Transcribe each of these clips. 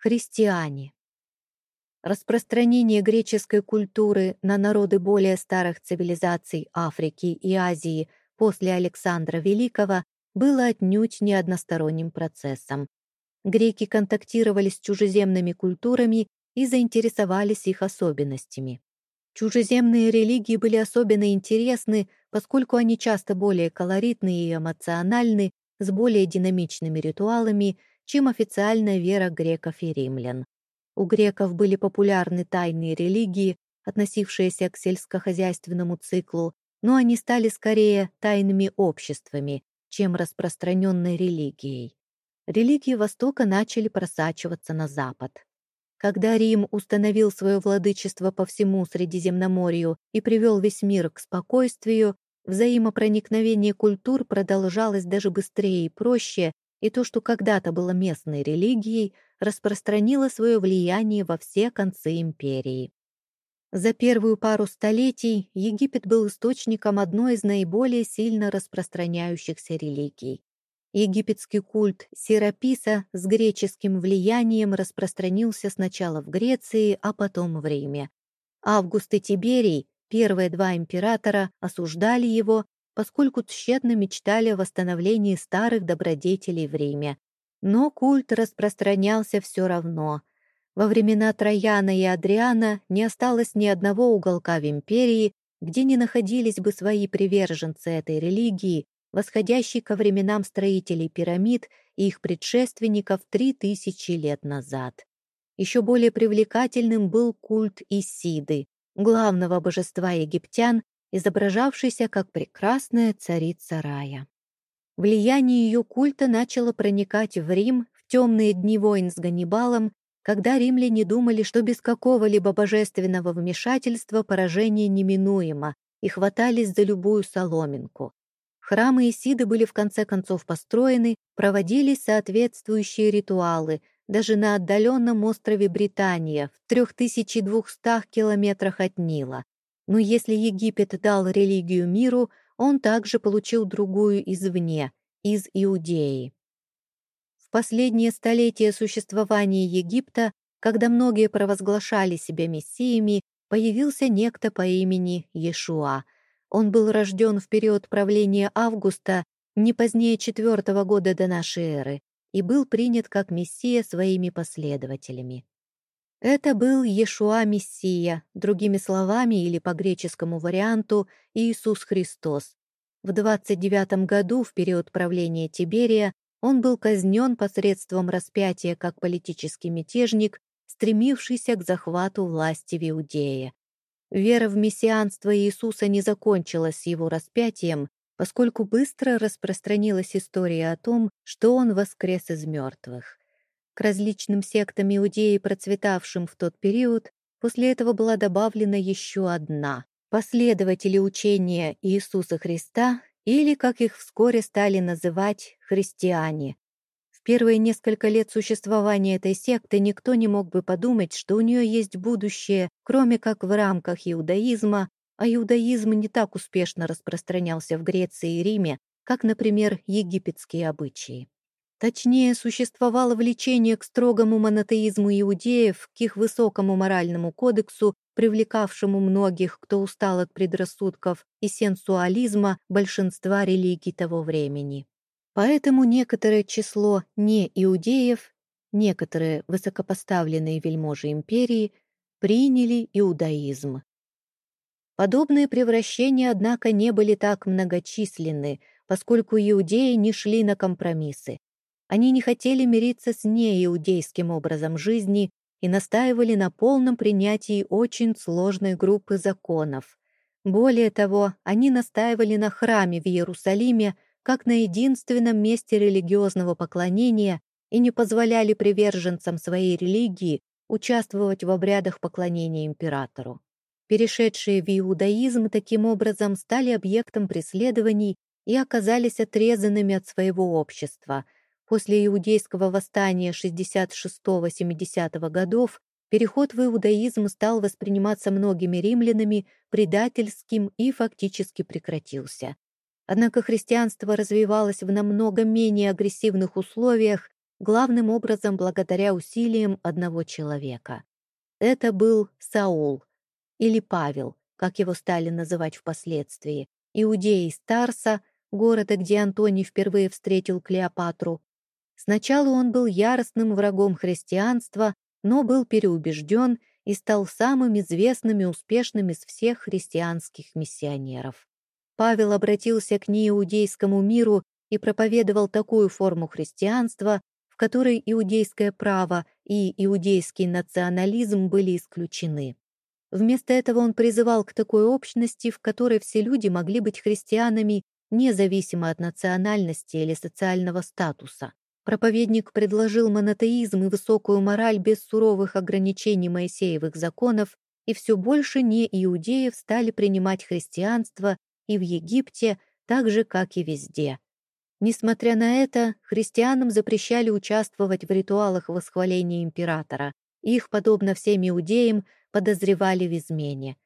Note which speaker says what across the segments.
Speaker 1: Христиане. Распространение греческой культуры на народы более старых цивилизаций Африки и Азии после Александра Великого было отнюдь не односторонним процессом. Греки контактировали с чужеземными культурами и заинтересовались их особенностями. Чужеземные религии были особенно интересны, поскольку они часто более колоритны и эмоциональны, с более динамичными ритуалами, чем официальная вера греков и римлян. У греков были популярны тайные религии, относившиеся к сельскохозяйственному циклу, но они стали скорее тайными обществами, чем распространенной религией. Религии Востока начали просачиваться на Запад. Когда Рим установил свое владычество по всему Средиземноморью и привел весь мир к спокойствию, взаимопроникновение культур продолжалось даже быстрее и проще, и то, что когда-то было местной религией, распространило свое влияние во все концы империи. За первую пару столетий Египет был источником одной из наиболее сильно распространяющихся религий. Египетский культ Сераписа с греческим влиянием распространился сначала в Греции, а потом в Риме. Август и Тиберий, первые два императора, осуждали его, поскольку тщетно мечтали о восстановлении старых добродетелей в Риме. Но культ распространялся все равно. Во времена Трояна и Адриана не осталось ни одного уголка в империи, где не находились бы свои приверженцы этой религии, восходящей ко временам строителей пирамид и их предшественников три тысячи лет назад. Еще более привлекательным был культ Исиды, главного божества египтян, изображавшийся как прекрасная царица рая. Влияние ее культа начало проникать в Рим в темные дни войн с Ганнибалом, когда римляне думали, что без какого-либо божественного вмешательства поражение неминуемо, и хватались за любую соломинку. Храмы Исиды были в конце концов построены, проводились соответствующие ритуалы, даже на отдаленном острове Британия, в 3200 километрах от Нила. Но если Египет дал религию миру, он также получил другую извне, из Иудеи. В последние столетия существования Египта, когда многие провозглашали себя мессиями, появился некто по имени Иешуа. Он был рожден в период правления Августа, не позднее четвертого года до нашей эры, и был принят как мессия своими последователями. Это был Иешуа-мессия, другими словами или по греческому варианту Иисус Христос. В 29 году, в период правления Тиберия, он был казнен посредством распятия как политический мятежник, стремившийся к захвату власти в Иудее. Вера в мессианство Иисуса не закончилась его распятием, поскольку быстро распространилась история о том, что он воскрес из мертвых. К различным сектам Иудеи, процветавшим в тот период, после этого была добавлена еще одна. Последователи учения Иисуса Христа, или, как их вскоре стали называть, христиане. В первые несколько лет существования этой секты никто не мог бы подумать, что у нее есть будущее, кроме как в рамках иудаизма, а иудаизм не так успешно распространялся в Греции и Риме, как, например, египетские обычаи. Точнее, существовало влечение к строгому монотеизму иудеев, к их высокому моральному кодексу, привлекавшему многих, кто устал от предрассудков и сенсуализма большинства религий того времени. Поэтому некоторое число неиудеев, некоторые высокопоставленные вельможи империи, приняли иудаизм. Подобные превращения, однако, не были так многочисленны, поскольку иудеи не шли на компромиссы. Они не хотели мириться с неиудейским образом жизни и настаивали на полном принятии очень сложной группы законов. Более того, они настаивали на храме в Иерусалиме как на единственном месте религиозного поклонения и не позволяли приверженцам своей религии участвовать в обрядах поклонения императору. Перешедшие в иудаизм таким образом стали объектом преследований и оказались отрезанными от своего общества – После иудейского восстания 66-70 годов переход в иудаизм стал восприниматься многими римлянами предательским и фактически прекратился. Однако христианство развивалось в намного менее агрессивных условиях, главным образом благодаря усилиям одного человека. Это был Саул, или Павел, как его стали называть впоследствии, иудей из Тарса, города, где Антоний впервые встретил Клеопатру. Сначала он был яростным врагом христианства, но был переубежден и стал самым известным и успешным из всех христианских миссионеров. Павел обратился к неиудейскому миру и проповедовал такую форму христианства, в которой иудейское право и иудейский национализм были исключены. Вместо этого он призывал к такой общности, в которой все люди могли быть христианами независимо от национальности или социального статуса. Проповедник предложил монотеизм и высокую мораль без суровых ограничений Моисеевых законов, и все больше неиудеев стали принимать христианство и в Египте, так же, как и везде. Несмотря на это, христианам запрещали участвовать в ритуалах восхваления императора. Их, подобно всем иудеям, подозревали в измене.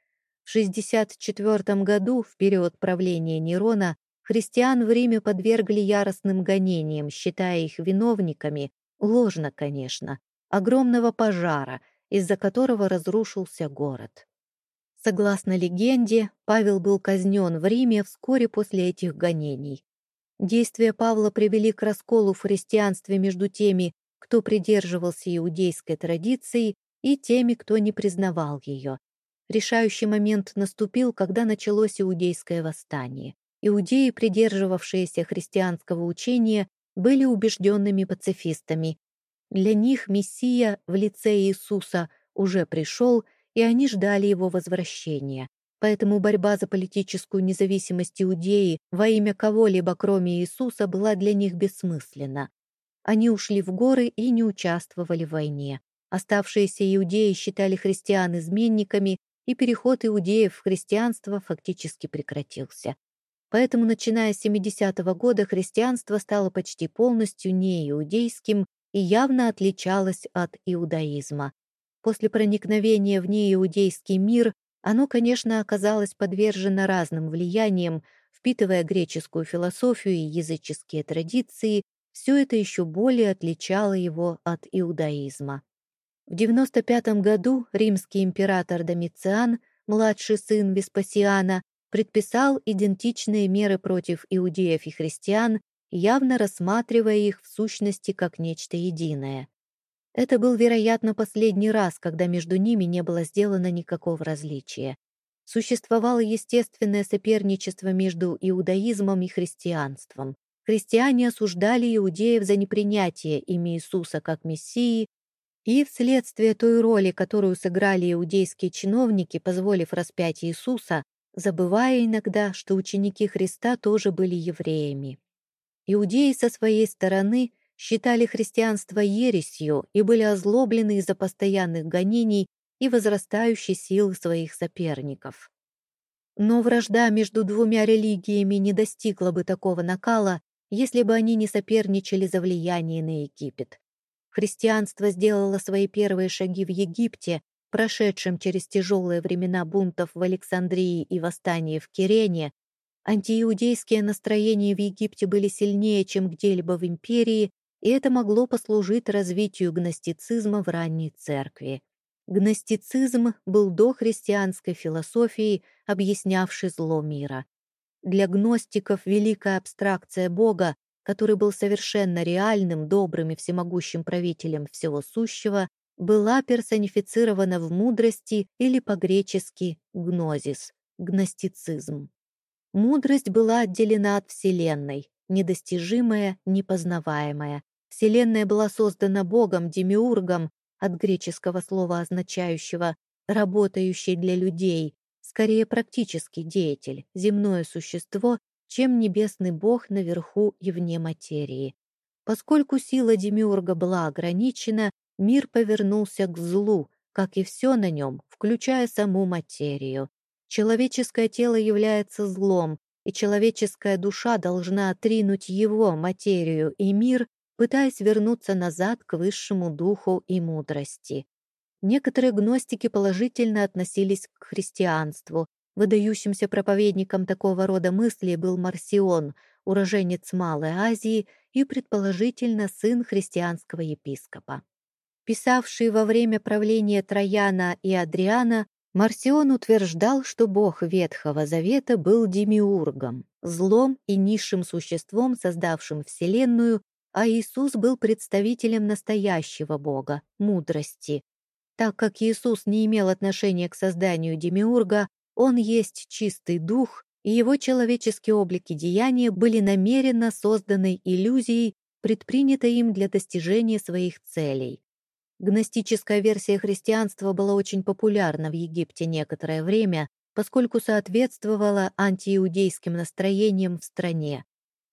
Speaker 1: В 64 году, в период правления Нерона, христиан в Риме подвергли яростным гонениям, считая их виновниками, ложно, конечно, огромного пожара, из-за которого разрушился город. Согласно легенде, Павел был казнен в Риме вскоре после этих гонений. Действия Павла привели к расколу в христианстве между теми, кто придерживался иудейской традиции, и теми, кто не признавал ее. Решающий момент наступил, когда началось иудейское восстание. Иудеи, придерживавшиеся христианского учения, были убежденными пацифистами. Для них Мессия в лице Иисуса уже пришел, и они ждали его возвращения. Поэтому борьба за политическую независимость Иудеи во имя кого-либо, кроме Иисуса, была для них бессмысленна. Они ушли в горы и не участвовали в войне. Оставшиеся иудеи считали христиан изменниками, и переход иудеев в христианство фактически прекратился. Поэтому, начиная с 70-го года, христианство стало почти полностью неиудейским и явно отличалось от иудаизма. После проникновения в неиудейский мир оно, конечно, оказалось подвержено разным влияниям, впитывая греческую философию и языческие традиции, все это еще более отличало его от иудаизма. В 95 году римский император Домициан, младший сын Веспасиана, предписал идентичные меры против иудеев и христиан, явно рассматривая их в сущности как нечто единое. Это был, вероятно, последний раз, когда между ними не было сделано никакого различия. Существовало естественное соперничество между иудаизмом и христианством. Христиане осуждали иудеев за непринятие ими Иисуса как Мессии, и вследствие той роли, которую сыграли иудейские чиновники, позволив распять Иисуса, забывая иногда, что ученики Христа тоже были евреями. Иудеи со своей стороны считали христианство ересью и были озлоблены из-за постоянных гонений и возрастающей силы своих соперников. Но вражда между двумя религиями не достигла бы такого накала, если бы они не соперничали за влияние на Египет. Христианство сделало свои первые шаги в Египте, прошедшем через тяжелые времена бунтов в Александрии и восстания в Кирене, антииудейские настроения в Египте были сильнее, чем где-либо в империи, и это могло послужить развитию гностицизма в ранней церкви. Гностицизм был дохристианской философией, объяснявшей зло мира. Для гностиков великая абстракция Бога, который был совершенно реальным, добрым и всемогущим правителем всего сущего, была персонифицирована в мудрости или по-гречески гнозис, гностицизм. Мудрость была отделена от Вселенной, недостижимая, непознаваемая, Вселенная была создана Богом, демиургом, от греческого слова, означающего «работающий для людей», скорее практический деятель, земное существо, чем небесный Бог наверху и вне материи. Поскольку сила демиурга была ограничена, мир повернулся к злу, как и все на нем, включая саму материю. Человеческое тело является злом, и человеческая душа должна отринуть его, материю и мир, пытаясь вернуться назад к высшему духу и мудрости. Некоторые гностики положительно относились к христианству, Выдающимся проповедником такого рода мысли был Марсион, уроженец Малой Азии и, предположительно, сын христианского епископа. Писавший во время правления Трояна и Адриана, Марсион утверждал, что бог Ветхого Завета был демиургом, злом и низшим существом, создавшим Вселенную, а Иисус был представителем настоящего бога, мудрости. Так как Иисус не имел отношения к созданию демиурга, он есть чистый дух, и его человеческие облики деяния были намеренно созданы иллюзией, предпринятой им для достижения своих целей. Гностическая версия христианства была очень популярна в Египте некоторое время, поскольку соответствовала антииудейским настроениям в стране.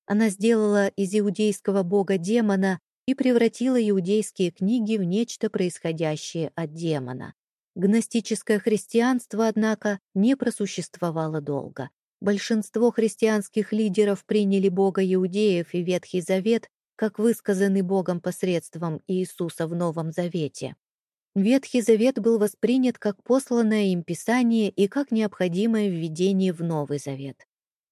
Speaker 1: Она сделала из иудейского бога демона и превратила иудейские книги в нечто происходящее от демона. Гностическое христианство, однако, не просуществовало долго. Большинство христианских лидеров приняли Бога иудеев и Ветхий Завет как высказанный Богом посредством Иисуса в Новом Завете. Ветхий Завет был воспринят как посланное им Писание и как необходимое введение в Новый Завет.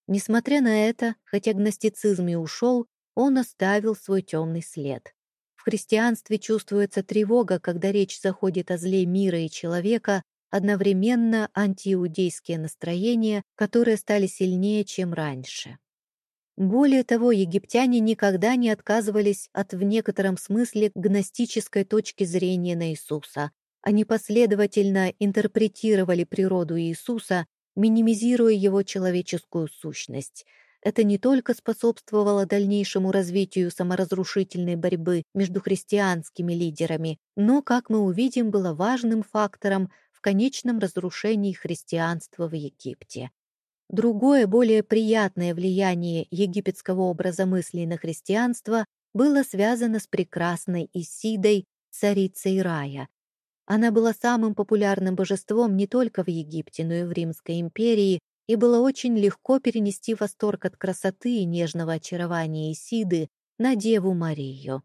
Speaker 1: Несмотря на это, хотя гностицизм и ушел, он оставил свой темный след христианстве чувствуется тревога, когда речь заходит о зле мира и человека, одновременно антииудейские настроения, которые стали сильнее, чем раньше. Более того, египтяне никогда не отказывались от в некотором смысле гностической точки зрения на Иисуса. Они последовательно интерпретировали природу Иисуса, минимизируя его человеческую сущность – это не только способствовало дальнейшему развитию саморазрушительной борьбы между христианскими лидерами, но, как мы увидим, было важным фактором в конечном разрушении христианства в Египте. Другое, более приятное влияние египетского образа мыслей на христианство было связано с прекрасной Исидой, царицей рая. Она была самым популярным божеством не только в Египте, но и в Римской империи, и было очень легко перенести восторг от красоты и нежного очарования Исиды на Деву Марию.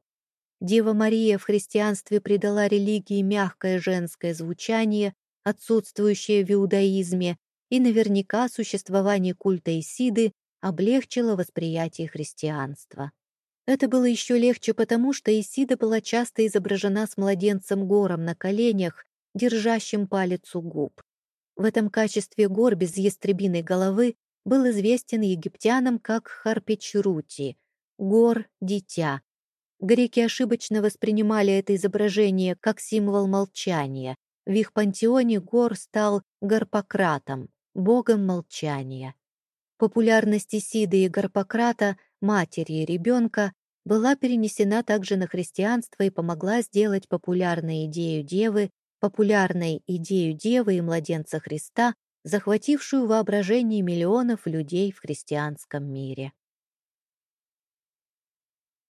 Speaker 1: Дева Мария в христианстве придала религии мягкое женское звучание, отсутствующее в иудаизме, и наверняка существование культа Исиды облегчило восприятие христианства. Это было еще легче потому, что Исида была часто изображена с младенцем гором на коленях, держащим палец у губ. В этом качестве гор без ястребиной головы был известен египтянам как Харпичрути — гор-дитя. Греки ошибочно воспринимали это изображение как символ молчания. В их пантеоне гор стал Гарпократом, богом молчания. Популярность Исиды и Гарпократа, матери и ребенка, была перенесена также на христианство и помогла сделать популярной идею девы популярной идею Девы и Младенца Христа, захватившую воображение миллионов людей в христианском мире.